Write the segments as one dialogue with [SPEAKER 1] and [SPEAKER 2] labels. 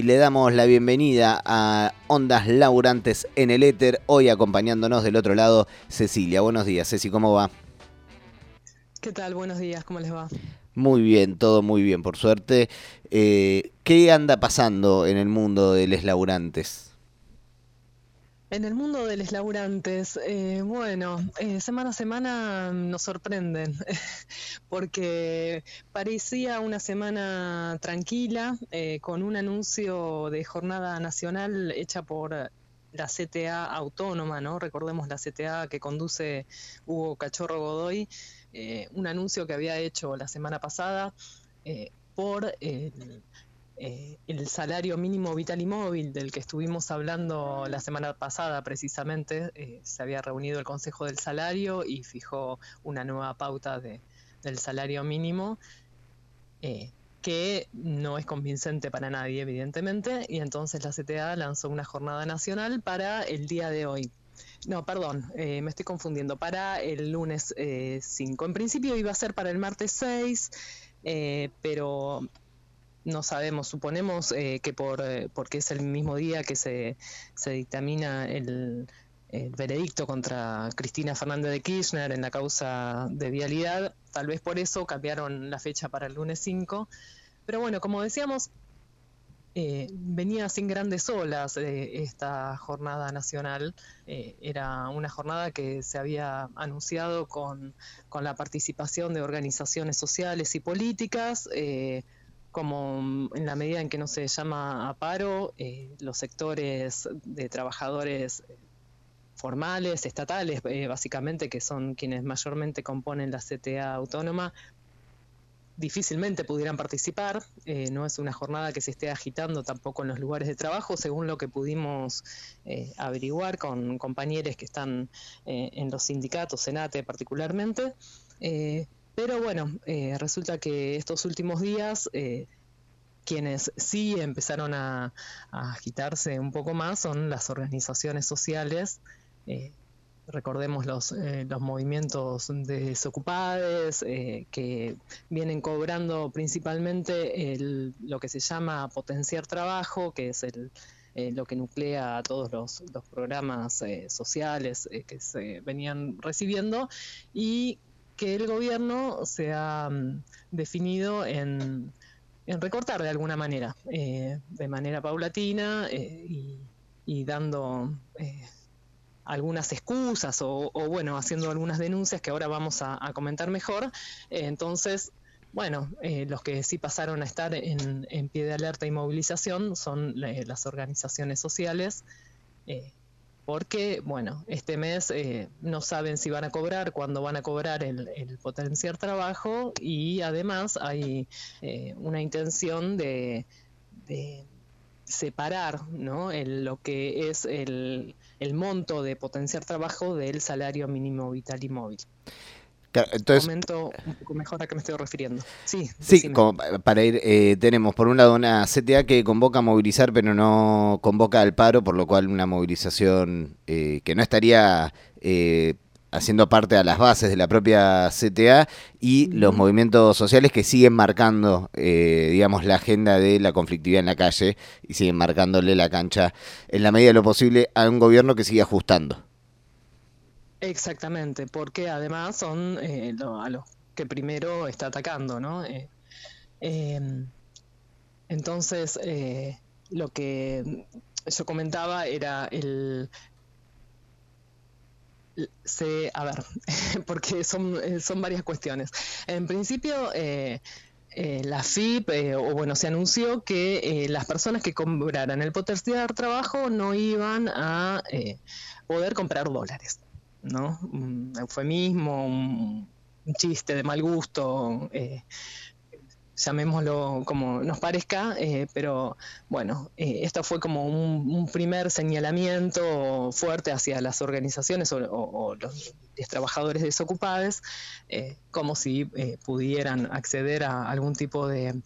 [SPEAKER 1] y le damos la bienvenida a Ondas Laburantes en el Éter, hoy acompañándonos del otro lado Cecilia. Buenos días, Ceci, ¿cómo va?
[SPEAKER 2] ¿Qué tal? Buenos días, ¿cómo les va?
[SPEAKER 1] Muy bien, todo muy bien, por suerte. Eh, ¿Qué anda pasando en el mundo de los laburantes?
[SPEAKER 2] En el mundo de los laburantes, eh, bueno, eh, semana a semana nos sorprenden, porque parecía una semana tranquila, eh, con un anuncio de jornada nacional hecha por la CTA autónoma, ¿no? Recordemos la CTA que conduce Hugo Cachorro Godoy, un anuncio que había hecho la semana pasada por el eh, el salario mínimo vital y móvil del que estuvimos hablando la semana pasada precisamente, eh, se había reunido el Consejo del Salario y fijó una nueva pauta de, del salario mínimo. Eh, que no es convincente para nadie, evidentemente, y entonces la CTA lanzó una jornada nacional para el día de hoy. No, perdón, me estoy confundiendo, para el lunes 5. En principio iba a ser para el martes 6, pero no sabemos, suponemos eh, que por, eh, porque es el mismo día que se, se dictamina el, veredicto contra Cristina Fernández de Kirchner en la causa de vialidad, tal vez por eso cambiaron la fecha para el lunes 5. Pero bueno, como decíamos, eh, venía sin grandes olas esta jornada nacional. era una jornada que se había anunciado con, con, la participación de organizaciones sociales y políticas como mm, en la medida en que no se llama a paro, eh, los sectores de trabajadores eh, formales, estatales, eh, básicamente, que son quienes mayormente componen la CTA autónoma, difícilmente pudieran participar. no es una jornada que se esté agitando tampoco en los lugares de trabajo, según lo que pudimos averiguar con compañeros que están en los sindicatos, Senate particularmente. Pero bueno, eh, resulta que estos últimos días, eh, quienes sí empezaron a, agitarse un poco más son las organizaciones sociales. Eh, recordemos los, los movimientos de desocupados que vienen cobrando principalmente lo que se llama potenciar trabajo, que es el, lo que nuclea a todos los, los programas sociales que se venían recibiendo y que el gobierno se ha mm, definido en, recortar de alguna manera, eh, de manera paulatina eh, y, dando eh, algunas excusas o, bueno, haciendo algunas denuncias que ahora vamos a, comentar mejor. entonces, bueno, los que sí pasaron a estar en, en, pie de alerta y movilización son las organizaciones sociales porque, bueno, este mes eh, no saben si van a cobrar, cuándo van a cobrar el, potenciar trabajo y además hay eh, una intención de, separar ¿no? lo que es el, el monto de potenciar trabajo del salario mínimo vital y móvil entonces, momento un poco mejor a qué me estoy refiriendo. Sí,
[SPEAKER 1] sí para ir, eh, tenemos por un lado una CTA que convoca a movilizar, pero no convoca al paro, por lo cual una movilización eh, que no estaría eh, haciendo parte a las bases de la propia CTA y los movimientos sociales que siguen marcando, digamos, la agenda de la conflictividad en la calle y siguen marcándole la cancha en la medida de lo posible a un gobierno que sigue ajustando.
[SPEAKER 2] Exactamente, porque además son eh, a los que primero está atacando, ¿no? Eh, em, entonces, eh, lo que yo comentaba era el... Se, a ver, porque son, son varias cuestiones. En principio, la FIP, o bueno, se anunció que las personas que cobraran el potencial trabajo no iban a poder comprar dólares. ¿No? Un eufemismo, un, chiste de mal gusto, eh, llamémoslo como nos parezca, eh, pero bueno, eh, esto fue como un, primer señalamiento fuerte hacia las organizaciones o, los, trabajadores desocupados, como si pudieran acceder a algún tipo de,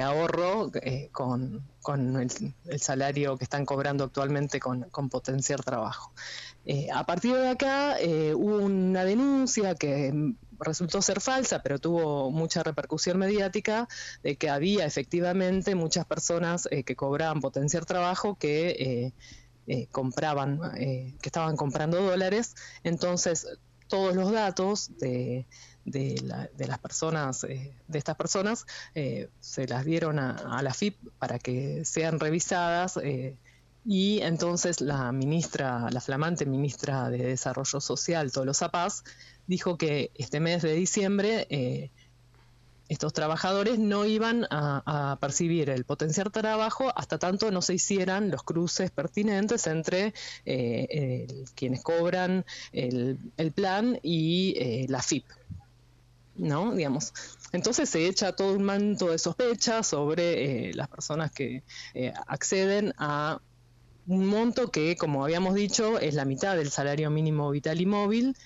[SPEAKER 2] ahorro con, el, salario que están cobrando actualmente con, potenciar trabajo. a partir de acá hubo una denuncia que resultó ser falsa, pero tuvo mucha repercusión mediática, de que había efectivamente muchas personas eh, que cobraban potenciar trabajo que eh, eh, compraban, que estaban comprando dólares. Entonces, todos los datos de, las personas, de estas personas, se las dieron a, a, la FIP para que sean revisadas. y entonces la ministra, la flamante ministra de Desarrollo Social, Tolo Zapaz, dijo que este mes de diciembre eh, estos trabajadores no iban a, percibir el potencial trabajo hasta tanto no se hicieran los cruces pertinentes entre eh, quienes cobran el, plan y eh, la FIP. ¿No? Digamos. Entonces se echa todo un manto de sospecha sobre las personas que acceden a un monto que, como habíamos dicho, es la mitad del salario mínimo vital y móvil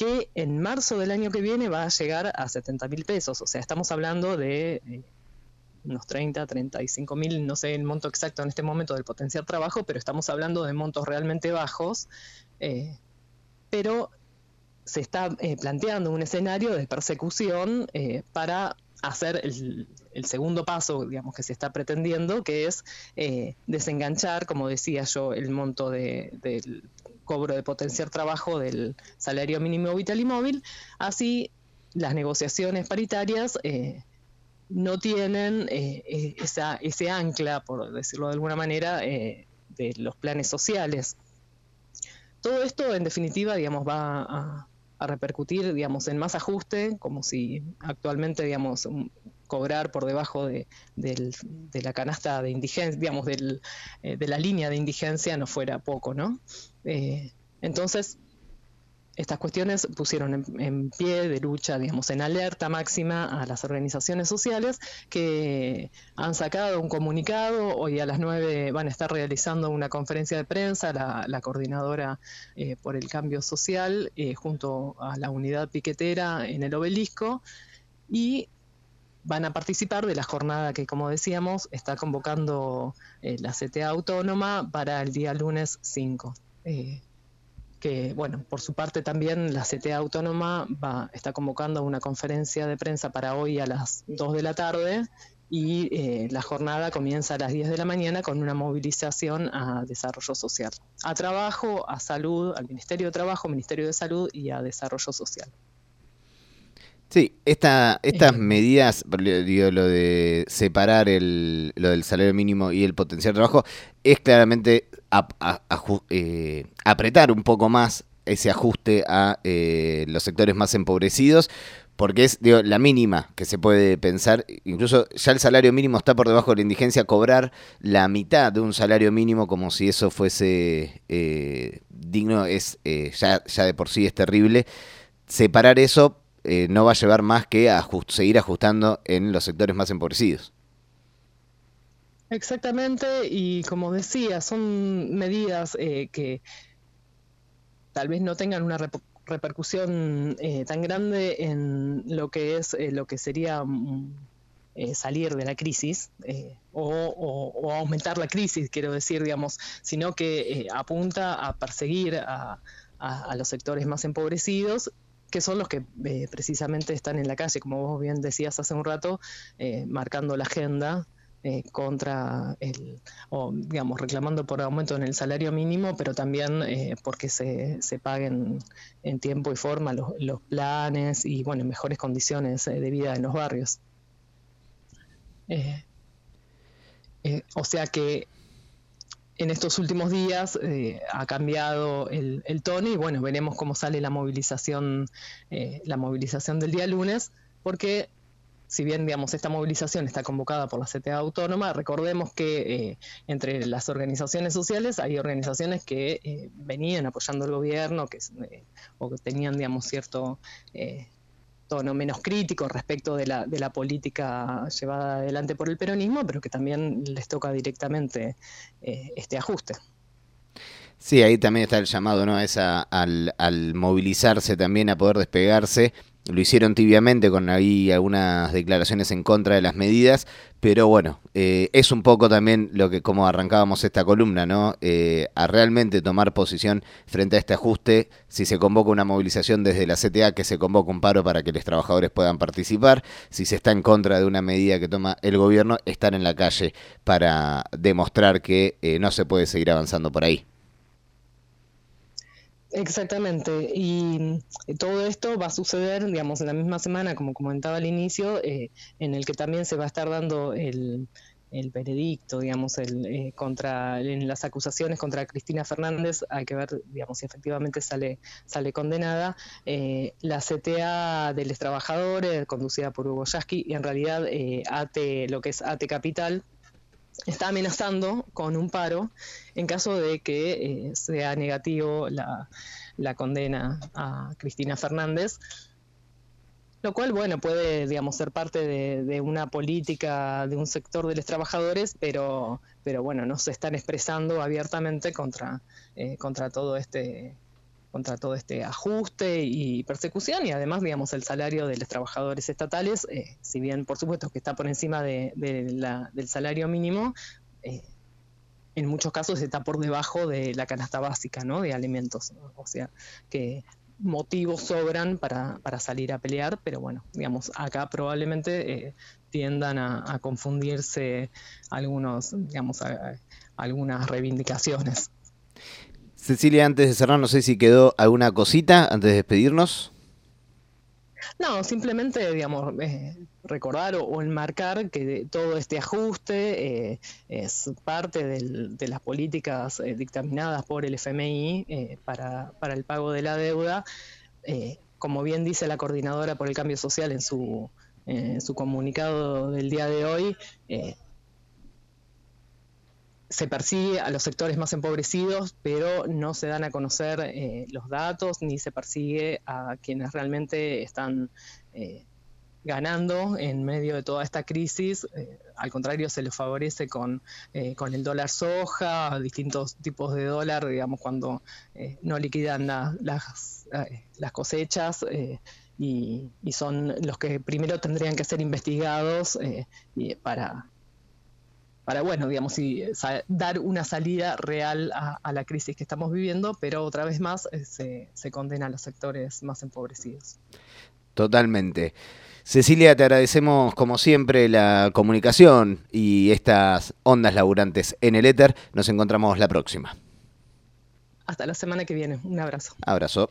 [SPEAKER 2] que en marzo del año que viene va a llegar a 70 mil pesos. O sea, estamos hablando de eh, unos 30, 35 mil, no sé el monto exacto en este momento del potencial trabajo, pero estamos hablando de montos realmente bajos. Eh, pero se está eh, planteando un escenario de persecución para hacer el, segundo paso, digamos, que se está pretendiendo, que es desenganchar, como decía yo, el monto de, del cobro de potenciar trabajo del salario mínimo vital y móvil. Así, las negociaciones paritarias eh, no tienen eh, eh, esa, ese ancla, por decirlo de alguna manera, de los planes sociales. Todo esto, en definitiva, digamos, va a, repercutir, digamos, en más ajuste, como si actualmente, digamos, cobrar por debajo de, la canasta de indigencia, digamos, de la línea de indigencia no fuera poco, ¿no? Eh, entonces, estas cuestiones pusieron en, pie de lucha, digamos, en alerta máxima a las organizaciones sociales que han sacado un comunicado. Hoy a las 9 van a estar realizando una conferencia de prensa, la, coordinadora eh, por el cambio social, eh, junto a la unidad piquetera en el obelisco. Y van a participar de la jornada que, como decíamos, está convocando la CTA autónoma para el día lunes 5. Eh, que, bueno, por su parte también la CTA Autónoma va, está convocando una conferencia de prensa para hoy a las 2 de la tarde y eh, la jornada comienza a las 10 de la mañana con una movilización a desarrollo social, a trabajo, a salud, al Ministerio de Trabajo, Ministerio de Salud y a desarrollo social.
[SPEAKER 1] Sí, esta, estas eh. medidas, digo, lo de separar el, lo del salario mínimo y el potencial de trabajo, es claramente eh, apretar un poco más ese ajuste a eh, los sectores más empobrecidos, porque es digo, la mínima que se puede pensar, incluso ya el salario mínimo está por debajo de la indigencia, cobrar la mitad de un salario mínimo como si eso fuese digno es ya, ya de por sí es terrible. Separar eso eh, no va a llevar más que a seguir ajustando en los sectores más empobrecidos.
[SPEAKER 2] Exactamente, y como decía, son medidas eh, que tal vez no tengan una repercusión eh, tan grande en lo que es lo que sería mm, salir de la crisis o, aumentar la crisis, quiero decir, digamos, sino que apunta a perseguir a los sectores más empobrecidos que son los que eh, precisamente están en la calle, como vos bien decías hace un rato, eh, marcando la agenda eh, contra el, o digamos, reclamando por aumento en el salario mínimo, pero también porque se, se, paguen en tiempo y forma los, los planes y, bueno, mejores condiciones de vida en los barrios. o sea que en estos últimos días eh, ha cambiado el, tono y bueno, veremos cómo sale la movilización, eh, la movilización del día lunes, porque si bien digamos esta movilización está convocada por la CTA autónoma, recordemos que eh, entre las organizaciones sociales hay organizaciones que venían apoyando al gobierno, que o que tenían digamos cierto tono menos crítico respecto de la, de la política llevada adelante por el peronismo, pero que también les toca directamente eh, este ajuste.
[SPEAKER 1] Sí, ahí también está el llamado, ¿no? Esa, al, al movilizarse también, a poder despegarse, lo hicieron tibiamente con ahí algunas declaraciones en contra de las medidas, pero bueno, eh, es un poco también lo que como arrancábamos esta columna, ¿no? Eh, a realmente tomar posición frente a este ajuste, si se convoca una movilización desde la CTA, que se convoca un paro para que los trabajadores puedan participar, si se está en contra de una medida que toma el gobierno, estar en la calle para demostrar que eh, no se puede seguir avanzando por ahí.
[SPEAKER 2] Exactamente, y todo esto va a suceder, digamos, en la misma semana, como comentaba al inicio, eh, en el que también se va a estar dando el, el veredicto, digamos, el, eh, contra en las acusaciones contra Cristina Fernández, hay que ver, digamos, si efectivamente sale sale condenada. Eh, la CTA de los trabajadores, conducida por Hugo Yasky, y en realidad ATE, lo que es ATE Capital, está amenazando con un paro en caso de que eh, sea negativo la, condena a Cristina Fernández, lo cual, bueno, puede, digamos, ser parte de, una política de un sector de los trabajadores, pero, pero bueno, no se están expresando abiertamente contra, eh, contra todo este contra todo este ajuste y persecución y además, digamos, el salario de los trabajadores estatales, eh, si bien por supuesto que está por encima de, del salario mínimo, eh, en muchos casos está por debajo de la canasta básica ¿no? de alimentos. O sea, que motivos sobran para, para salir a pelear, pero bueno, digamos, acá probablemente eh, tiendan a, confundirse algunos, digamos, algunas reivindicaciones.
[SPEAKER 1] Cecilia, antes de cerrar, no sé si quedó alguna cosita antes de despedirnos.
[SPEAKER 2] No, simplemente, digamos, eh, recordar o, enmarcar que todo este ajuste eh, es parte de las políticas eh, dictaminadas por el FMI para, para, el pago de la deuda. como bien dice la coordinadora por el cambio social en su comunicado del día de hoy, se persigue a los sectores más empobrecidos, pero no se dan a conocer eh, los datos ni se persigue a quienes realmente están eh, ganando en medio de toda esta crisis. Eh, al contrario, se les favorece con, con el dólar soja, distintos tipos de dólar, digamos, cuando no liquidan las, las cosechas. Y, y, son los que primero tendrían que ser investigados para, para, bueno, digamos, y, dar una salida real a, la crisis que estamos viviendo, pero otra vez más eh, se, se condena a los sectores más empobrecidos.
[SPEAKER 1] Totalmente. Cecilia, te agradecemos como siempre la comunicación y estas ondas laburantes en el éter. Nos encontramos la próxima.
[SPEAKER 2] Hasta la semana que viene. Un abrazo.
[SPEAKER 1] Abrazo.